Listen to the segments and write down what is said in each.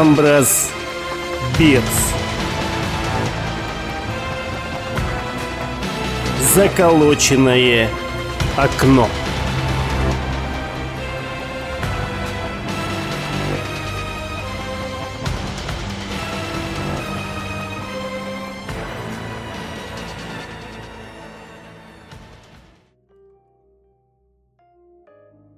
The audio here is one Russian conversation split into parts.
Амброс Бирс. Заколоченное окно.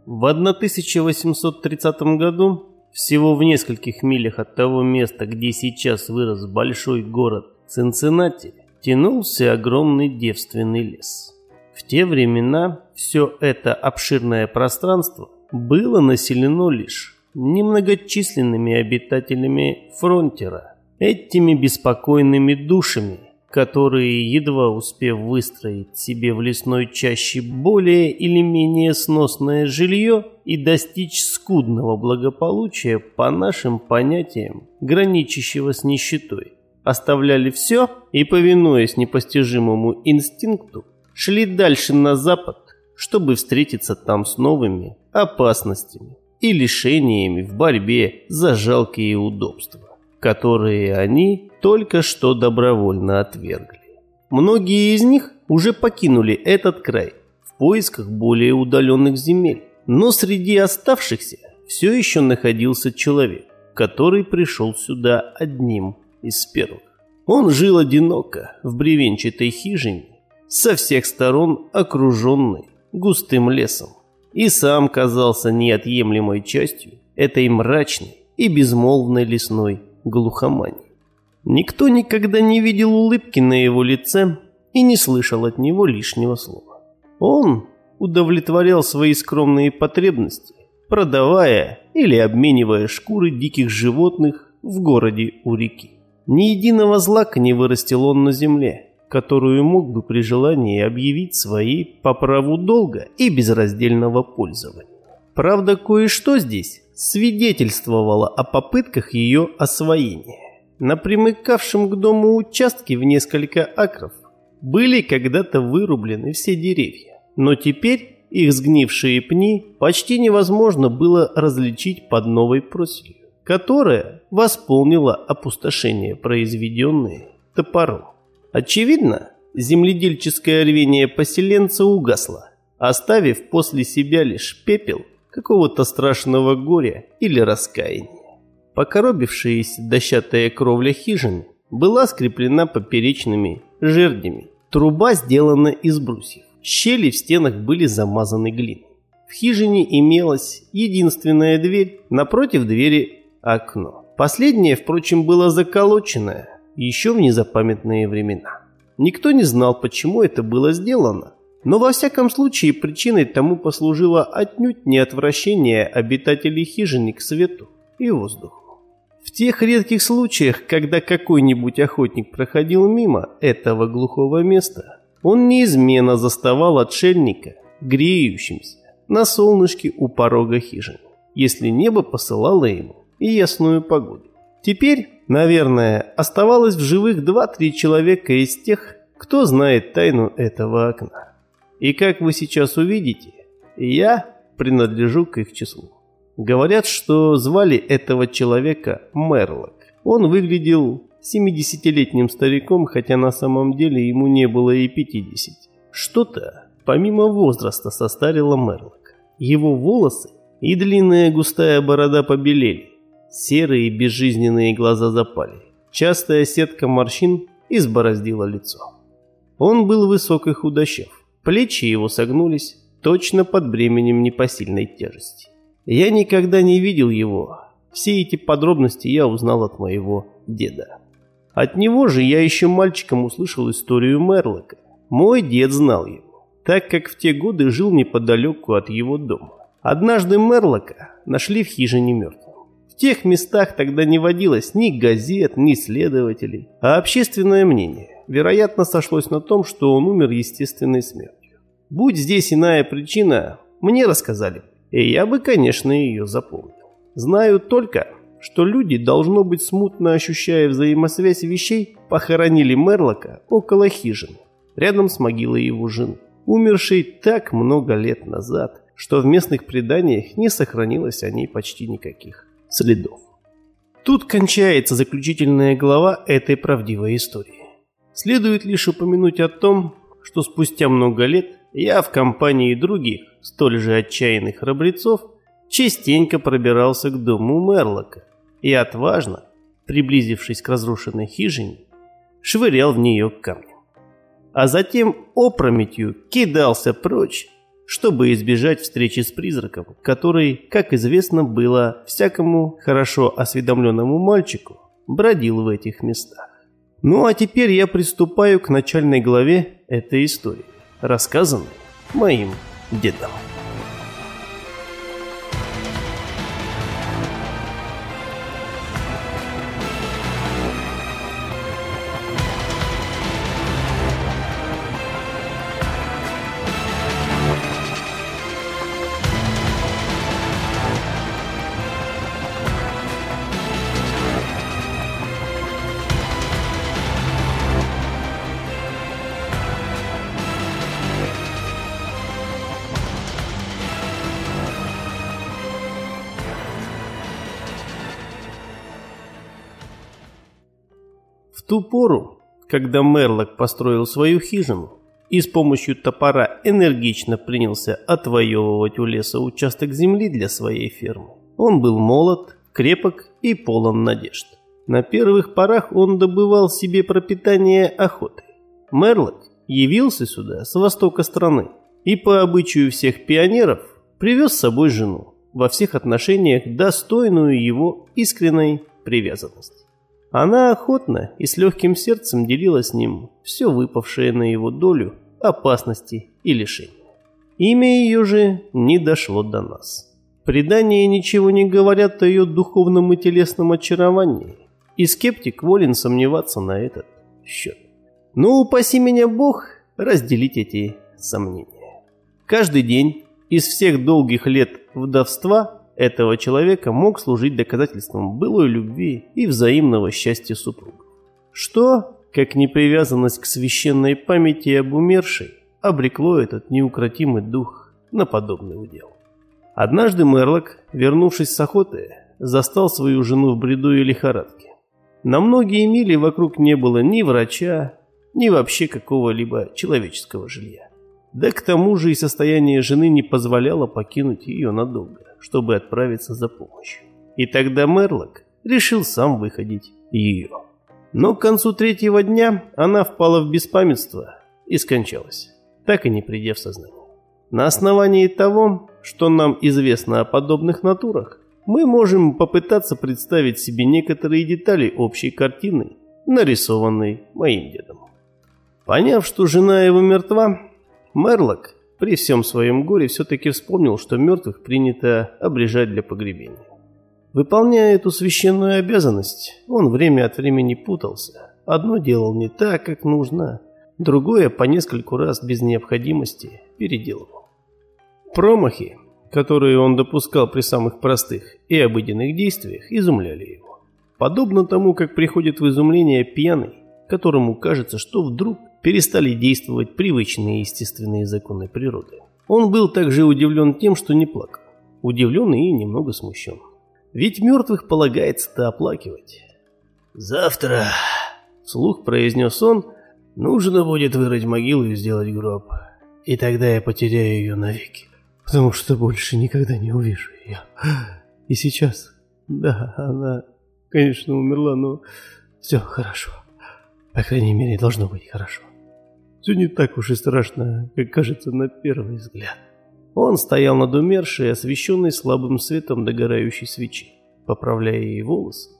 В 1830 году, всего в нескольких милях от того места, где сейчас вырос большой город Цинциннати, тянулся огромный девственный лес. В те времена все это обширное пространство было населено лишь немногочисленными обитателями фронтера, этими беспокойными душами – которые, едва успев выстроить себе в лесной чаще более или менее сносное жилье и достичь скудного благополучия по нашим понятиям, граничащего с нищетой, оставляли все и, повинуясь непостижимому инстинкту, шли дальше на запад, чтобы встретиться там с новыми опасностями и лишениями в борьбе за жалкие удобства которые они только что добровольно отвергли. Многие из них уже покинули этот край в поисках более удаленных земель, но среди оставшихся все еще находился человек, который пришел сюда одним из первых. Он жил одиноко в бревенчатой хижине, со всех сторон окруженной густым лесом, и сам казался неотъемлемой частью этой мрачной и безмолвной лесной глухомани. Никто никогда не видел улыбки на его лице и не слышал от него лишнего слова. Он удовлетворял свои скромные потребности, продавая или обменивая шкуры диких животных в городе у реки. Ни единого злака не вырастил он на земле, которую мог бы при желании объявить своей по праву долга и безраздельного пользования. Правда, кое-что здесь свидетельствовало о попытках ее освоения. На примыкавшем к дому участке в несколько акров были когда-то вырублены все деревья, но теперь их сгнившие пни почти невозможно было различить под новой проселью, которая восполнила опустошение, произведенное топором. Очевидно, земледельческое рвение поселенца угасло, оставив после себя лишь пепел какого-то страшного горя или раскаяния. Покоробившаяся дощатая кровля хижины была скреплена поперечными жердями. Труба сделана из брусьев. Щели в стенах были замазаны глиной. В хижине имелась единственная дверь, напротив двери окно. Последнее, впрочем, было заколоченное еще в незапамятные времена. Никто не знал, почему это было сделано, но во всяком случае причиной тому послужило отнюдь не отвращение обитателей хижины к свету и воздуху. В тех редких случаях, когда какой-нибудь охотник проходил мимо этого глухого места, он неизменно заставал отшельника, греющимся, на солнышке у порога хижины, если небо посылало ему и ясную погоду. Теперь, наверное, оставалось в живых два-три человека из тех, кто знает тайну этого окна. И как вы сейчас увидите, я принадлежу к их числу. Говорят, что звали этого человека Мерлок. Он выглядел 70-летним стариком, хотя на самом деле ему не было и 50. Что-то, помимо возраста, состарило Мерлок. Его волосы и длинная густая борода побелели. Серые безжизненные глаза запали. Частая сетка морщин избороздила лицо. Он был высок и худощав. Плечи его согнулись, точно под бременем непосильной тяжести. Я никогда не видел его. Все эти подробности я узнал от моего деда. От него же я еще мальчиком услышал историю Мерлока. Мой дед знал его, так как в те годы жил неподалеку от его дома. Однажды Мерлока нашли в хижине мертвым. В тех местах тогда не водилось ни газет, ни следователей, а общественное мнение вероятно, сошлось на том, что он умер естественной смертью. Будь здесь иная причина, мне рассказали, и я бы, конечно, ее запомнил. Знаю только, что люди, должно быть смутно ощущая взаимосвязь вещей, похоронили Мерлока около хижины, рядом с могилой его жены, умершей так много лет назад, что в местных преданиях не сохранилось о ней почти никаких следов. Тут кончается заключительная глава этой правдивой истории. Следует лишь упомянуть о том, что спустя много лет я в компании других, столь же отчаянных храбрецов, частенько пробирался к дому Мерлока и отважно, приблизившись к разрушенной хижине, швырял в нее камнем. А затем опрометью кидался прочь, чтобы избежать встречи с призраком, который, как известно было всякому хорошо осведомленному мальчику, бродил в этих местах. Ну а теперь я приступаю к начальной главе этой истории, рассказанной моим дедом. Ту пору, когда Мерлок построил свою хижину и с помощью топора энергично принялся отвоевывать у леса участок земли для своей фермы, он был молод, крепок и полон надежд. На первых порах он добывал себе пропитание охотой. Мерлок явился сюда с востока страны и по обычаю всех пионеров привез с собой жену, во всех отношениях достойную его искренней привязанности. Она охотно и с легким сердцем делила с ним все выпавшее на его долю опасности и лишения. Имя ее же не дошло до нас. Предания ничего не говорят о ее духовном и телесном очаровании, и скептик волен сомневаться на этот счет. Но упаси меня Бог разделить эти сомнения. Каждый день из всех долгих лет вдовства этого человека мог служить доказательством былой любви и взаимного счастья супругов. Что, как непривязанность к священной памяти об умершей, обрекло этот неукротимый дух на подобный удел. Однажды Мерлок, вернувшись с охоты, застал свою жену в бреду и лихорадке. На многие мили вокруг не было ни врача, ни вообще какого-либо человеческого жилья. Да к тому же и состояние жены не позволяло покинуть ее надолго, чтобы отправиться за помощью. И тогда Мерлок решил сам выходить ее. Но к концу третьего дня она впала в беспамятство и скончалась, так и не придя в сознание. На основании того, что нам известно о подобных натурах, мы можем попытаться представить себе некоторые детали общей картины, нарисованной моим дедом. Поняв, что жена его мертва, Мерлок при всем своем горе все-таки вспомнил, что мертвых принято обрежать для погребения. Выполняя эту священную обязанность, он время от времени путался. Одно делал не так, как нужно, другое по нескольку раз без необходимости переделывал. Промахи, которые он допускал при самых простых и обыденных действиях, изумляли его. Подобно тому, как приходит в изумление пьяный, которому кажется, что вдруг перестали действовать привычные естественные законы природы. Он был также удивлен тем, что не плакал. Удивлен и немного смущен. Ведь мертвых полагается-то оплакивать. «Завтра», — вслух произнес он, — «нужно будет вырыть могилу и сделать гроб. И тогда я потеряю ее навеки, потому что больше никогда не увижу ее. И сейчас, да, она, конечно, умерла, но все хорошо. По крайней мере, должно быть хорошо. Все не так уж и страшно, как кажется на первый взгляд. Он стоял над умершей, освещенной слабым светом догорающей свечи, поправляя ей волосы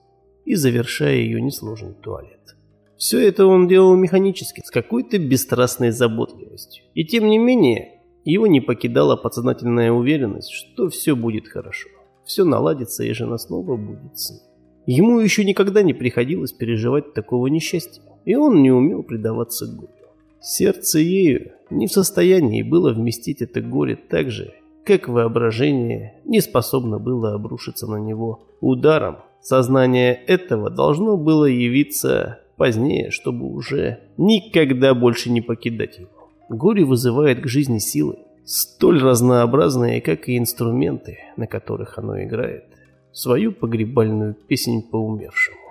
и завершая ее несложный туалет. Все это он делал механически, с какой-то бесстрастной заботливостью. И тем не менее, его не покидала подсознательная уверенность, что все будет хорошо. Все наладится, и жена снова будет с ним. Ему еще никогда не приходилось переживать такого несчастья, и он не умел предаваться горю. Сердце ею не в состоянии было вместить это горе так же, как воображение не способно было обрушиться на него ударом. Сознание этого должно было явиться позднее, чтобы уже никогда больше не покидать его. Горе вызывает к жизни силы, столь разнообразные, как и инструменты, на которых оно играет. свою погребальную песнь по умершему.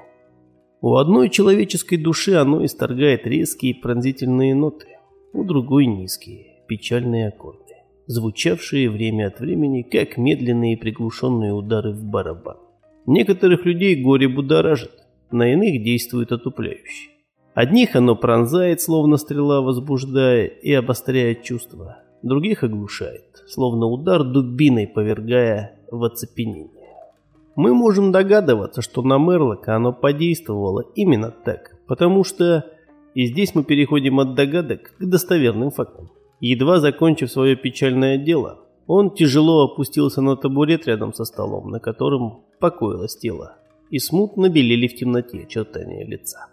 У одной человеческой души оно исторгает резкие пронзительные ноты, у другой низкие, печальные аккорды, звучавшие время от времени, как медленные приглушенные удары в барабан. Некоторых людей горе будоражит, на иных действует отупляюще. Одних оно пронзает, словно стрела, возбуждая и обостряя чувства, других оглушает, словно удар дубиной повергая в оцепенение. Мы можем догадываться, что на Мерлока оно подействовало именно так, потому что... И здесь мы переходим от догадок к достоверным фактам. Едва закончив свое печальное дело, он тяжело опустился на табурет рядом со столом, на котором покоилось тело, и смутно белели в темноте очертания лица.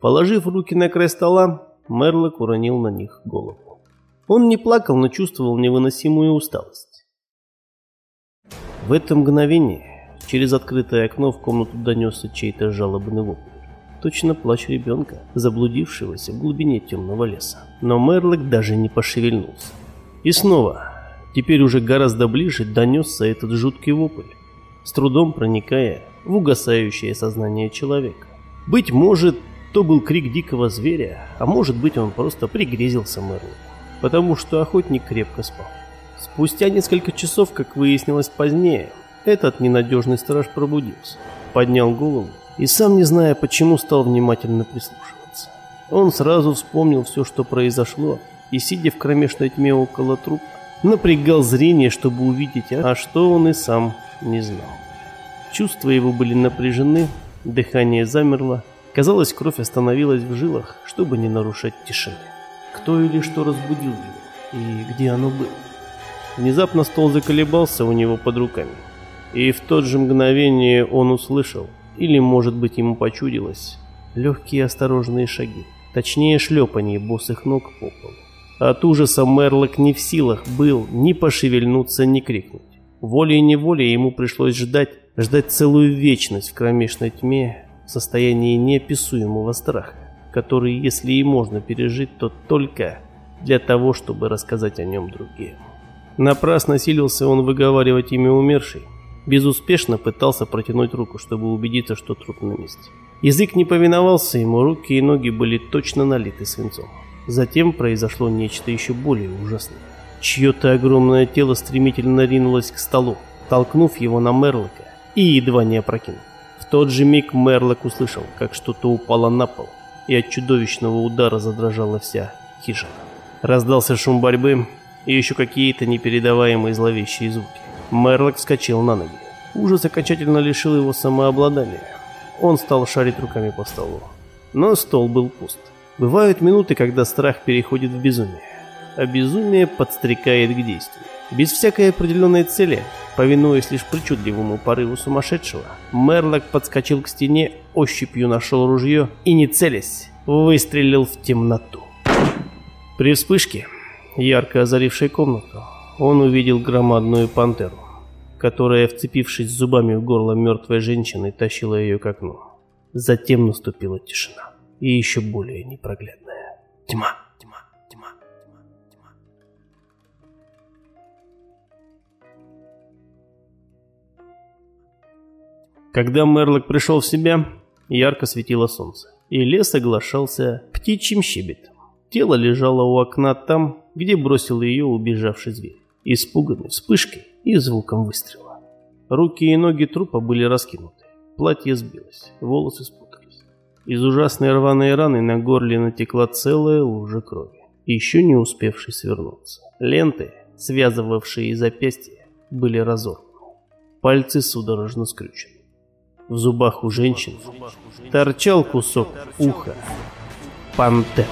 Положив руки на край стола, Мерлок уронил на них голову. Он не плакал, но чувствовал невыносимую усталость. В это мгновение Через открытое окно в комнату донесся чей-то жалобный вопль. Точно плач ребенка, заблудившегося в глубине темного леса. Но Мерлок даже не пошевельнулся. И снова, теперь уже гораздо ближе, донесся этот жуткий вопль, с трудом проникая в угасающее сознание человека. Быть может, то был крик дикого зверя, а может быть он просто пригрезился Мерлоку, потому что охотник крепко спал. Спустя несколько часов, как выяснилось позднее, этот ненадежный страж пробудился, поднял голову и сам не зная почему стал внимательно прислушиваться. Он сразу вспомнил все, что произошло, и сидя в кромешной тьме около трупа, напрягал зрение, чтобы увидеть, а что он и сам не знал. Чувства его были напряжены, дыхание замерло, казалось, кровь остановилась в жилах, чтобы не нарушать тишины. Кто или что разбудил его, и где оно было? Внезапно стол заколебался у него под руками. И в тот же мгновение он услышал, или, может быть, ему почудилось, легкие осторожные шаги, точнее шлепанье босых ног по полу. От ужаса Мерлок не в силах был ни пошевельнуться, ни крикнуть. Волей-неволей ему пришлось ждать, ждать целую вечность в кромешной тьме, в состоянии неописуемого страха, который, если и можно пережить, то только для того, чтобы рассказать о нем другим. Напрасно силился он выговаривать имя умершей, безуспешно пытался протянуть руку, чтобы убедиться, что труп на месте. Язык не повиновался ему, руки и ноги были точно налиты свинцом. Затем произошло нечто еще более ужасное. Чье-то огромное тело стремительно ринулось к столу, толкнув его на Мерлока и едва не опрокинув. В тот же миг Мерлок услышал, как что-то упало на пол, и от чудовищного удара задрожала вся хижина. Раздался шум борьбы и еще какие-то непередаваемые зловещие звуки. Мерлок вскочил на ноги. Ужас окончательно лишил его самообладания. Он стал шарить руками по столу. Но стол был пуст. Бывают минуты, когда страх переходит в безумие. А безумие подстрекает к действию. Без всякой определенной цели, повинуясь лишь причудливому порыву сумасшедшего, Мерлок подскочил к стене, ощупью нашел ружье и, не целясь, выстрелил в темноту. При вспышке, ярко озарившей комнату, он увидел громадную пантеру, которая, вцепившись зубами в горло мертвой женщины, тащила ее к окну. Затем наступила тишина, и еще более непроглядная тьма. тьма, тьма, тьма, тьма. Когда Мерлок пришел в себя, ярко светило солнце, и лес оглашался птичьим щебетом. Тело лежало у окна там, где бросил ее убежавший зверь испуганный вспышкой и звуком выстрела. Руки и ноги трупа были раскинуты, платье сбилось, волосы спутались. Из ужасной рваной раны на горле натекла целая лужа крови, еще не успевшей свернуться. Ленты, связывавшие запястья, были разорваны. Пальцы судорожно скрючены. В зубах у женщины торчал кусок уха пантеры.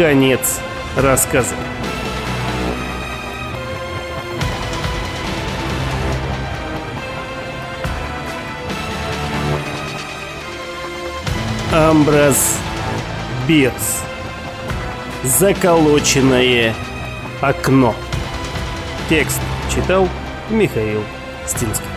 Конец рассказа. Амбраз Бирс. Заколоченное окно. Текст читал Михаил Стинский.